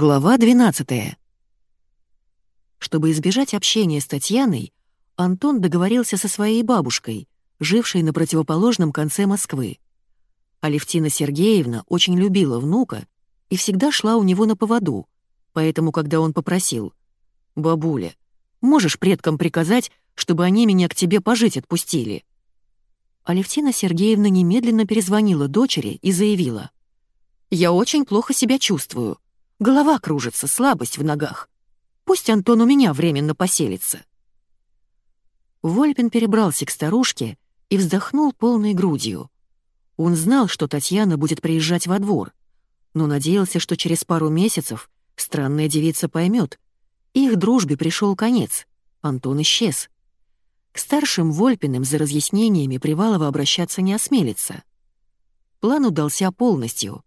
Глава 12. Чтобы избежать общения с Татьяной, Антон договорился со своей бабушкой, жившей на противоположном конце Москвы. Алевтина Сергеевна очень любила внука и всегда шла у него на поводу, поэтому, когда он попросил «Бабуля, можешь предкам приказать, чтобы они меня к тебе пожить отпустили?» Алевтина Сергеевна немедленно перезвонила дочери и заявила «Я очень плохо себя чувствую». Голова кружится, слабость в ногах. Пусть Антон у меня временно поселится». Вольпин перебрался к старушке и вздохнул полной грудью. Он знал, что Татьяна будет приезжать во двор, но надеялся, что через пару месяцев странная девица поймет. Их дружбе пришел конец. Антон исчез. К старшим Вольпиным за разъяснениями Привалова обращаться не осмелится. План удался полностью.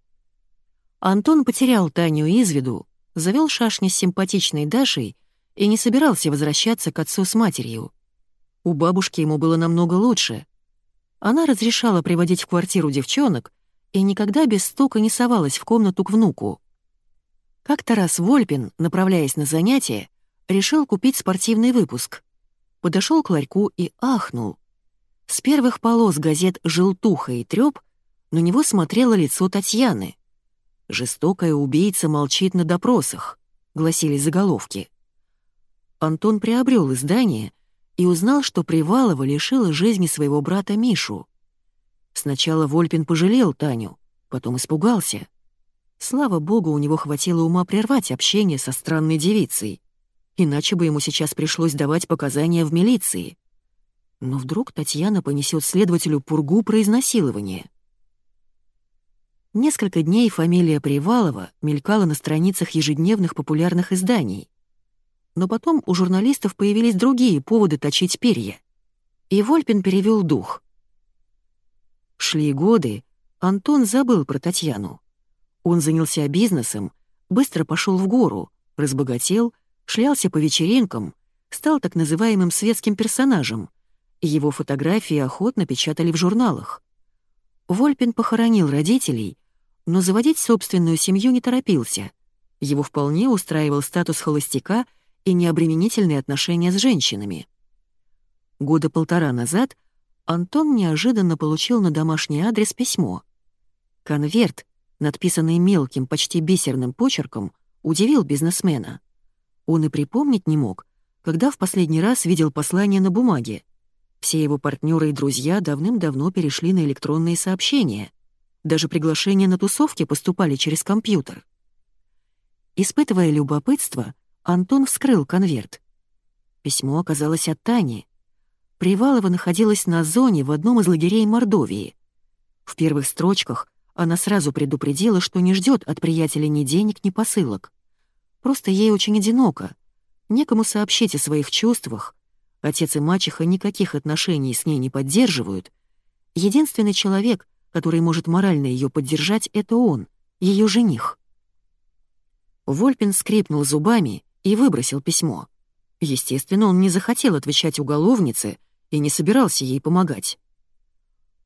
Антон потерял Таню из виду, завел шашни с симпатичной Дашей и не собирался возвращаться к отцу с матерью. У бабушки ему было намного лучше. Она разрешала приводить в квартиру девчонок и никогда без стука не совалась в комнату к внуку. Как-то раз Вольпин, направляясь на занятия, решил купить спортивный выпуск. Подошел к ларьку и ахнул. С первых полос газет «Желтуха» и «Трёп» на него смотрело лицо Татьяны — «Жестокая убийца молчит на допросах», — гласили заголовки. Антон приобрел издание и узнал, что Привалова лишила жизни своего брата Мишу. Сначала Вольпин пожалел Таню, потом испугался. Слава богу, у него хватило ума прервать общение со странной девицей, иначе бы ему сейчас пришлось давать показания в милиции. Но вдруг Татьяна понесет следователю пургу про изнасилование. Несколько дней фамилия Привалова мелькала на страницах ежедневных популярных изданий. Но потом у журналистов появились другие поводы точить перья. И Вольпин перевел дух. Шли годы, Антон забыл про Татьяну. Он занялся бизнесом, быстро пошел в гору, разбогател, шлялся по вечеринкам, стал так называемым светским персонажем, его фотографии охотно печатали в журналах. Вольпин похоронил родителей но заводить собственную семью не торопился. Его вполне устраивал статус холостяка и необременительные отношения с женщинами. Года полтора назад Антон неожиданно получил на домашний адрес письмо. Конверт, надписанный мелким, почти бисерным почерком, удивил бизнесмена. Он и припомнить не мог, когда в последний раз видел послание на бумаге. Все его партнеры и друзья давным-давно перешли на электронные сообщения — даже приглашения на тусовки поступали через компьютер. Испытывая любопытство, Антон вскрыл конверт. Письмо оказалось от Тани. Привалова находилась на зоне в одном из лагерей Мордовии. В первых строчках она сразу предупредила, что не ждет от приятеля ни денег, ни посылок. Просто ей очень одиноко. Некому сообщить о своих чувствах. Отец и мачеха никаких отношений с ней не поддерживают. Единственный человек, который может морально ее поддержать, это он, ее жених. Вольпин скрипнул зубами и выбросил письмо. Естественно, он не захотел отвечать уголовнице и не собирался ей помогать.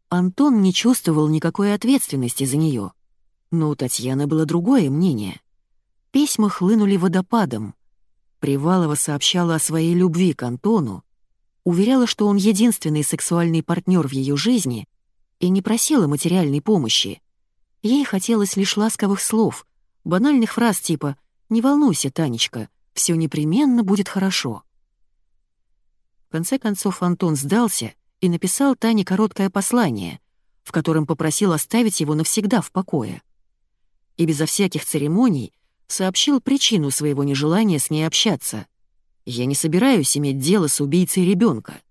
Антон не чувствовал никакой ответственности за нее. Но у Татьяны было другое мнение. Письма хлынули водопадом. Привалова сообщала о своей любви к Антону, уверяла, что он единственный сексуальный партнер в ее жизни и не просила материальной помощи. Ей хотелось лишь ласковых слов, банальных фраз типа «Не волнуйся, Танечка, все непременно будет хорошо». В конце концов Антон сдался и написал Тане короткое послание, в котором попросил оставить его навсегда в покое. И безо всяких церемоний сообщил причину своего нежелания с ней общаться. «Я не собираюсь иметь дело с убийцей ребенка.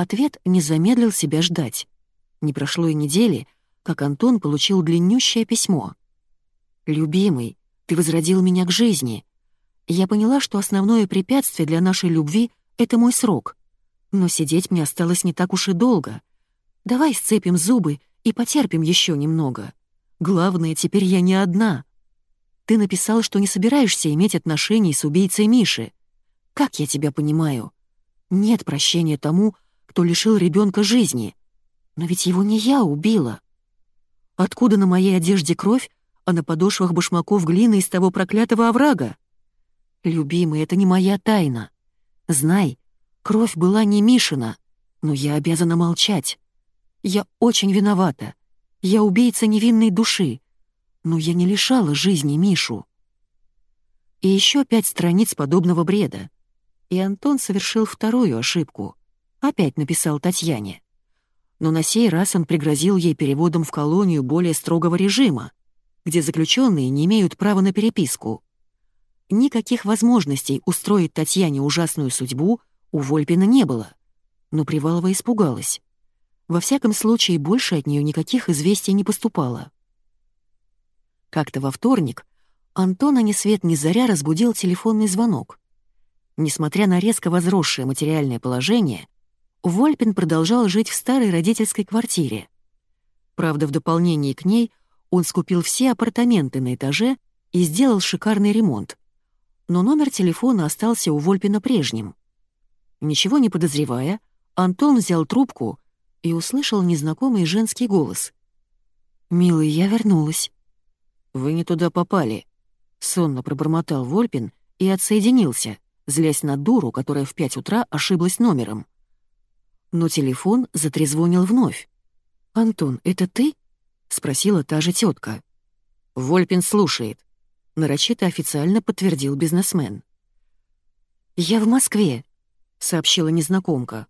Ответ не замедлил себя ждать. Не прошло и недели, как Антон получил длиннющее письмо. «Любимый, ты возродил меня к жизни. Я поняла, что основное препятствие для нашей любви — это мой срок. Но сидеть мне осталось не так уж и долго. Давай сцепим зубы и потерпим еще немного. Главное, теперь я не одна. Ты написал, что не собираешься иметь отношений с убийцей Миши. Как я тебя понимаю? Нет прощения тому, кто лишил ребенка жизни. Но ведь его не я убила. Откуда на моей одежде кровь, а на подошвах башмаков глина из того проклятого оврага. Любимый, это не моя тайна. Знай, кровь была не Мишина, но я обязана молчать. Я очень виновата. Я убийца невинной души. Но я не лишала жизни Мишу. И еще пять страниц подобного бреда. И Антон совершил вторую ошибку. Опять написал Татьяне. Но на сей раз он пригрозил ей переводом в колонию более строгого режима, где заключенные не имеют права на переписку. Никаких возможностей устроить Татьяне ужасную судьбу у Вольпина не было. Но Привалова испугалась. Во всяком случае, больше от нее никаких известий не поступало. Как-то во вторник Антона ни свет ни заря разбудил телефонный звонок. Несмотря на резко возросшее материальное положение, Вольпин продолжал жить в старой родительской квартире. Правда, в дополнение к ней он скупил все апартаменты на этаже и сделал шикарный ремонт. Но номер телефона остался у Вольпина прежним. Ничего не подозревая, Антон взял трубку и услышал незнакомый женский голос. «Милый, я вернулась». «Вы не туда попали», — сонно пробормотал Вольпин и отсоединился, злясь на дуру, которая в пять утра ошиблась номером. Но телефон затрезвонил вновь. «Антон, это ты?» — спросила та же тетка. «Вольпин слушает», — нарочито официально подтвердил бизнесмен. «Я в Москве», — сообщила незнакомка.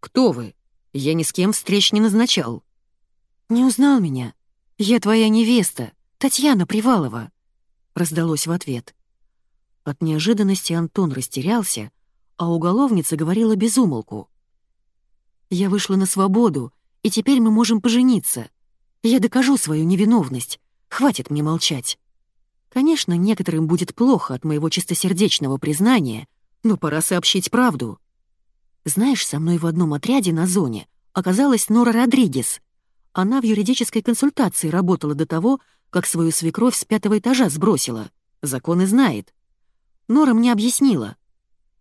«Кто вы? Я ни с кем встреч не назначал». «Не узнал меня. Я твоя невеста, Татьяна Привалова», — раздалось в ответ. От неожиданности Антон растерялся, а уголовница говорила без умолку. «Я вышла на свободу, и теперь мы можем пожениться. Я докажу свою невиновность. Хватит мне молчать. Конечно, некоторым будет плохо от моего чистосердечного признания, но пора сообщить правду. Знаешь, со мной в одном отряде на зоне оказалась Нора Родригес. Она в юридической консультации работала до того, как свою свекровь с пятого этажа сбросила. Законы знает. Нора мне объяснила.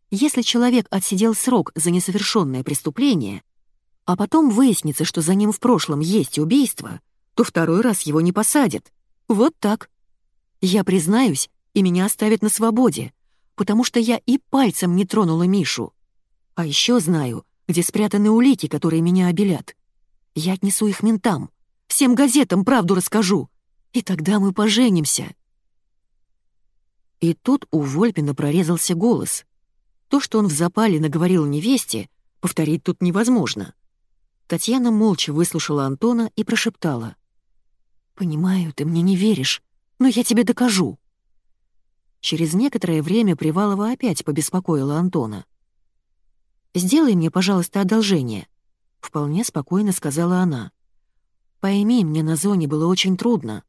Если человек отсидел срок за несовершенное преступление, а потом выяснится, что за ним в прошлом есть убийство, то второй раз его не посадят. Вот так. Я признаюсь, и меня оставят на свободе, потому что я и пальцем не тронула Мишу. А еще знаю, где спрятаны улики, которые меня обелят. Я отнесу их ментам, всем газетам правду расскажу, и тогда мы поженимся. И тут у Вольпина прорезался голос. То, что он в запале наговорил невесте, повторить тут невозможно. Татьяна молча выслушала Антона и прошептала. «Понимаю, ты мне не веришь, но я тебе докажу». Через некоторое время Привалова опять побеспокоила Антона. «Сделай мне, пожалуйста, одолжение», — вполне спокойно сказала она. «Пойми, мне на зоне было очень трудно.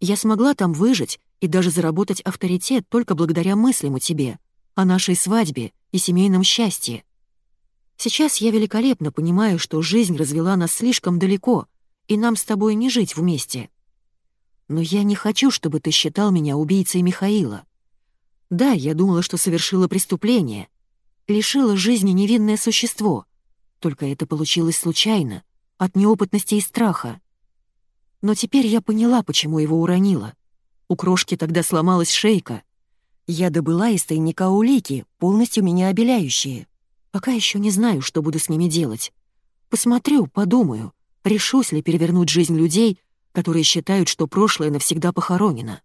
Я смогла там выжить и даже заработать авторитет только благодаря мыслям о тебе, о нашей свадьбе и семейном счастье. Сейчас я великолепно понимаю, что жизнь развела нас слишком далеко, и нам с тобой не жить вместе. Но я не хочу, чтобы ты считал меня убийцей Михаила. Да, я думала, что совершила преступление. Лишила жизни невинное существо. Только это получилось случайно, от неопытности и страха. Но теперь я поняла, почему его уронила. У крошки тогда сломалась шейка. Я добыла из тайника улики, полностью меня обеляющие. Пока еще не знаю, что буду с ними делать. Посмотрю, подумаю, решусь ли перевернуть жизнь людей, которые считают, что прошлое навсегда похоронено.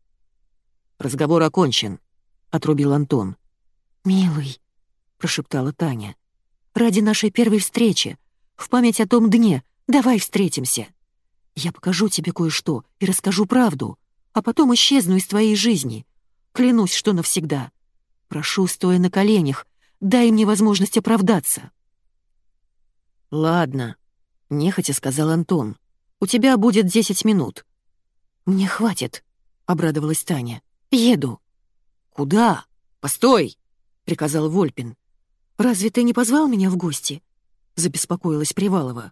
«Разговор окончен», — отрубил Антон. «Милый», — прошептала Таня, — «ради нашей первой встречи, в память о том дне, давай встретимся. Я покажу тебе кое-что и расскажу правду, а потом исчезну из твоей жизни. Клянусь, что навсегда. Прошу, стоя на коленях, дай мне возможность оправдаться». «Ладно», — нехотя сказал Антон. «У тебя будет десять минут». «Мне хватит», — обрадовалась Таня. «Еду». «Куда? Постой!» — приказал Вольпин. «Разве ты не позвал меня в гости?» — забеспокоилась Привалова.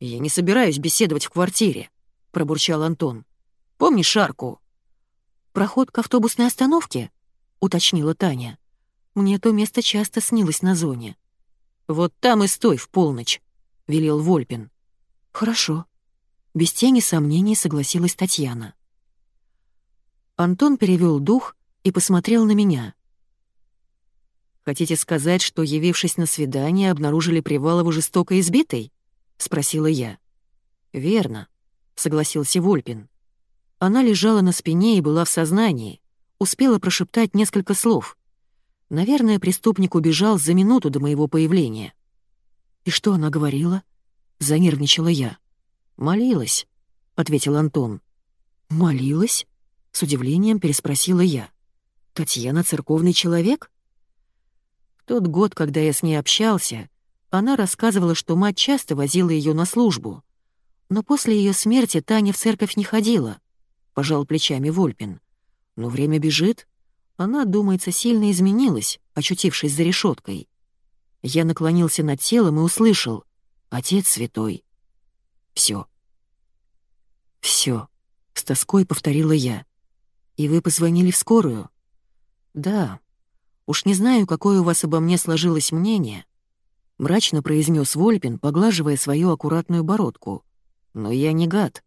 «Я не собираюсь беседовать в квартире», — пробурчал Антон. «Помнишь Шарку?» «Проход к автобусной остановке?» — уточнила Таня. «Мне то место часто снилось на зоне». «Вот там и стой в полночь», велел Вольпин. «Хорошо». Без тени сомнений согласилась Татьяна. Антон перевел дух и посмотрел на меня. «Хотите сказать, что, явившись на свидание, обнаружили Привалову жестоко избитой?» — спросила я. «Верно», — согласился Вольпин. Она лежала на спине и была в сознании, успела прошептать несколько слов. Наверное, преступник убежал за минуту до моего появления. «И что она говорила?» — занервничала я. «Молилась», — ответил Антон. «Молилась?» — с удивлением переспросила я. «Татьяна церковный человек?» В тот год, когда я с ней общался, она рассказывала, что мать часто возила ее на службу. Но после ее смерти Таня в церковь не ходила, — пожал плечами Вольпин. Но время бежит. Она, думается, сильно изменилась, очутившись за решеткой. Я наклонился над телом и услышал «Отец святой». Все. Все. с тоской повторила я. «И вы позвонили в скорую?» «Да. Уж не знаю, какое у вас обо мне сложилось мнение», — мрачно произнес Вольпин, поглаживая свою аккуратную бородку. «Но я не гад.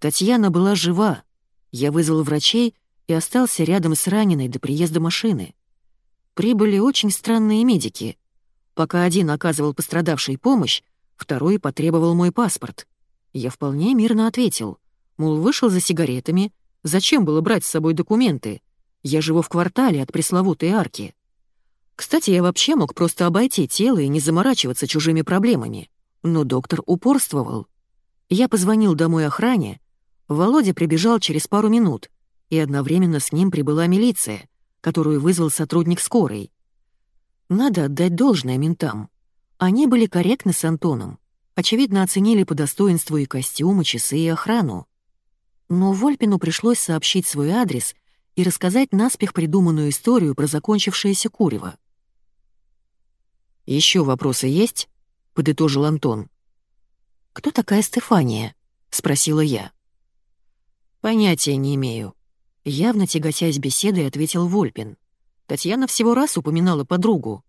Татьяна была жива. Я вызвал врачей и остался рядом с раненой до приезда машины. Прибыли очень странные медики. Пока один оказывал пострадавшей помощь, второй потребовал мой паспорт. Я вполне мирно ответил, мол, вышел за сигаретами, зачем было брать с собой документы? Я живу в квартале от пресловутой арки. Кстати, я вообще мог просто обойти тело и не заморачиваться чужими проблемами. Но доктор упорствовал. Я позвонил домой охране, Володя прибежал через пару минут, и одновременно с ним прибыла милиция, которую вызвал сотрудник скорой. Надо отдать должное ментам. Они были корректны с Антоном, очевидно оценили по достоинству и костюмы, часы, и охрану. Но Вольпину пришлось сообщить свой адрес и рассказать наспех придуманную историю про закончившееся курево. Еще вопросы есть?» — подытожил Антон. «Кто такая Стефания?» — спросила я. «Понятия не имею». Явно тяготясь беседой, ответил Вольпин. Татьяна всего раз упоминала подругу.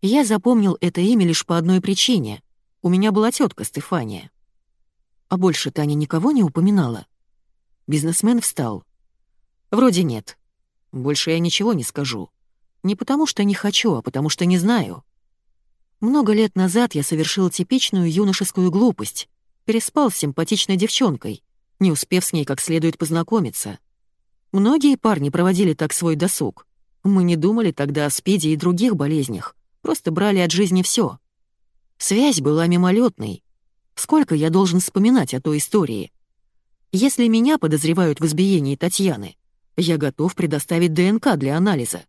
Я запомнил это имя лишь по одной причине. У меня была тетка Стефания. А больше Таня никого не упоминала. Бизнесмен встал. Вроде нет. Больше я ничего не скажу. Не потому что не хочу, а потому что не знаю. Много лет назад я совершил типичную юношескую глупость. Переспал с симпатичной девчонкой, не успев с ней как следует познакомиться. Многие парни проводили так свой досуг. Мы не думали тогда о спиде и других болезнях, просто брали от жизни все. Связь была мимолетной. Сколько я должен вспоминать о той истории? Если меня подозревают в избиении Татьяны, я готов предоставить ДНК для анализа.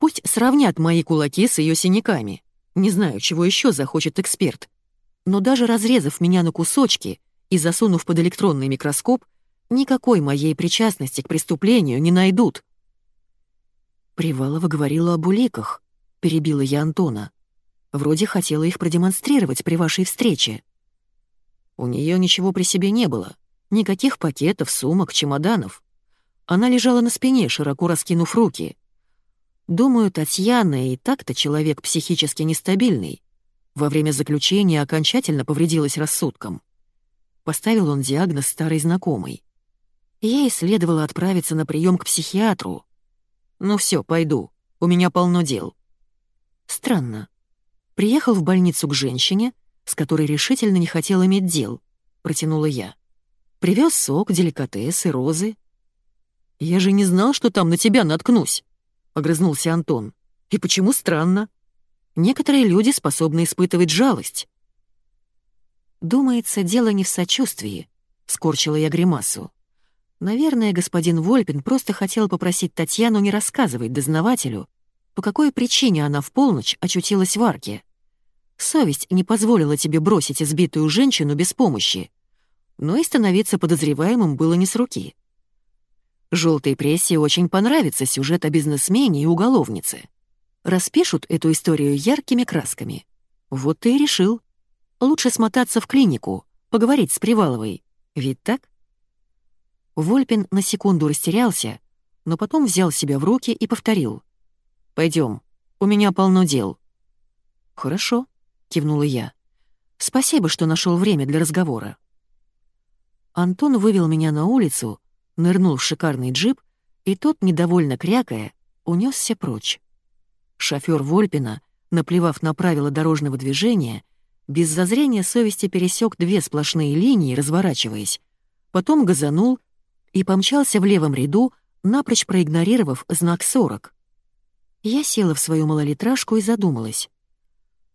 Пусть сравнят мои кулаки с ее синяками. Не знаю, чего еще захочет эксперт. Но даже разрезав меня на кусочки, и засунув под электронный микроскоп, никакой моей причастности к преступлению не найдут. «Привалова говорила об уликах», — перебила я Антона. «Вроде хотела их продемонстрировать при вашей встрече». У нее ничего при себе не было. Никаких пакетов, сумок, чемоданов. Она лежала на спине, широко раскинув руки. Думаю, Татьяна и так-то человек психически нестабильный. Во время заключения окончательно повредилась рассудком. Поставил он диагноз старой знакомой. Ей следовало отправиться на прием к психиатру. Ну все, пойду, у меня полно дел. Странно. Приехал в больницу к женщине, с которой решительно не хотел иметь дел, протянула я. Привез сок, деликатесы, розы. Я же не знал, что там на тебя наткнусь, огрызнулся Антон. И почему странно? Некоторые люди способны испытывать жалость. «Думается, дело не в сочувствии», — скорчила я гримасу. Наверное, господин Вольпин просто хотел попросить Татьяну не рассказывать дознавателю, по какой причине она в полночь очутилась в арке. Совесть не позволила тебе бросить избитую женщину без помощи, но и становиться подозреваемым было не с руки. Желтой прессе очень понравится сюжет о бизнесмене и уголовнице. Распишут эту историю яркими красками. Вот ты и решил. Лучше смотаться в клинику, поговорить с Приваловой. Ведь так? Вольпин на секунду растерялся, но потом взял себя в руки и повторил. Пойдем, у меня полно дел». «Хорошо», — кивнула я. «Спасибо, что нашел время для разговора». Антон вывел меня на улицу, нырнул в шикарный джип, и тот, недовольно крякая, унесся прочь. Шофер Вольпина, наплевав на правила дорожного движения, без зазрения совести пересек две сплошные линии, разворачиваясь, потом газанул и помчался в левом ряду, напрочь проигнорировав знак 40. Я села в свою малолитражку и задумалась.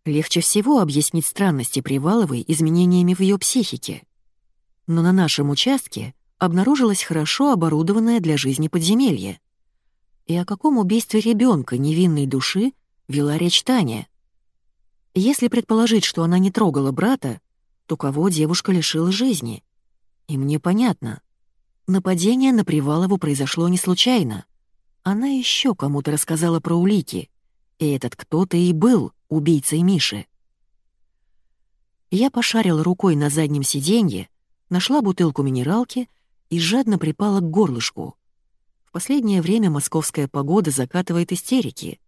Легче всего объяснить странности Приваловой изменениями в ее психике. Но на нашем участке обнаружилось хорошо оборудованное для жизни подземелье. И о каком убийстве ребенка невинной души вела речь Таня? Если предположить, что она не трогала брата, то кого девушка лишила жизни? И мне понятно. Нападение на Привалову произошло не случайно. Она еще кому-то рассказала про улики, и этот кто-то и был убийцей Миши. Я пошарила рукой на заднем сиденье, нашла бутылку минералки и жадно припала к горлышку. В последнее время московская погода закатывает истерики.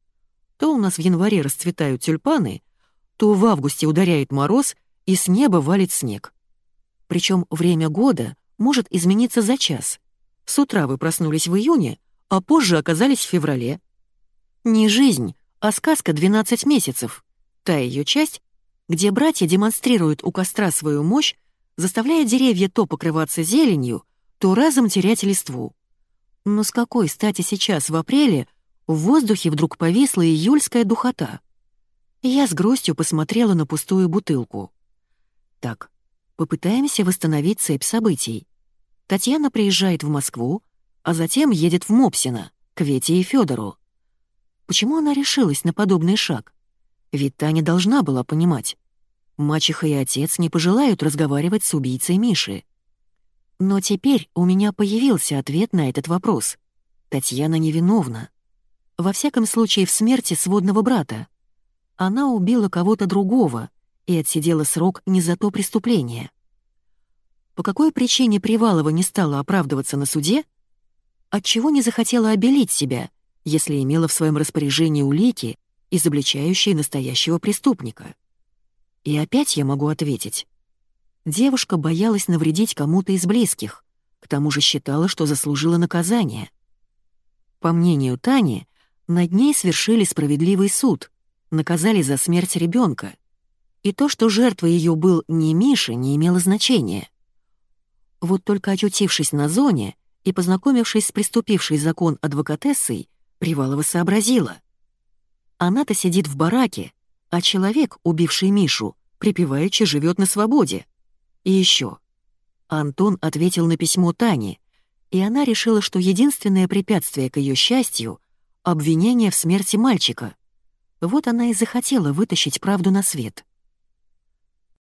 То у нас в январе расцветают тюльпаны, то в августе ударяет мороз и с неба валит снег. Причем время года может измениться за час. С утра вы проснулись в июне, а позже оказались в феврале. Не жизнь, а сказка «12 месяцев». Та ее часть, где братья демонстрируют у костра свою мощь, заставляя деревья то покрываться зеленью, то разом терять листву. Но с какой стати сейчас, в апреле, в воздухе вдруг повисла июльская духота? Я с грустью посмотрела на пустую бутылку. Так, попытаемся восстановить цепь событий. Татьяна приезжает в Москву, а затем едет в Мопсино, к Вете и Федору. Почему она решилась на подобный шаг? Ведь Таня должна была понимать. Мачеха и отец не пожелают разговаривать с убийцей Миши. Но теперь у меня появился ответ на этот вопрос. Татьяна невиновна. Во всяком случае, в смерти сводного брата. Она убила кого-то другого и отсидела срок не за то преступление. По какой причине Привалова не стала оправдываться на суде? Отчего не захотела обелить себя, если имела в своем распоряжении улики, изобличающие настоящего преступника? И опять я могу ответить. Девушка боялась навредить кому-то из близких, к тому же считала, что заслужила наказание. По мнению Тани, над ней свершили справедливый суд, наказали за смерть ребенка. И то, что жертвой ее был не Миша, не имело значения. Вот только очутившись на зоне и познакомившись с приступившей закон адвокатессой, Привалова сообразила. Она-то сидит в бараке, а человек, убивший Мишу, припеваючи живет на свободе. И еще. Антон ответил на письмо Тани, и она решила, что единственное препятствие к ее счастью — обвинение в смерти мальчика. Вот она и захотела вытащить правду на свет.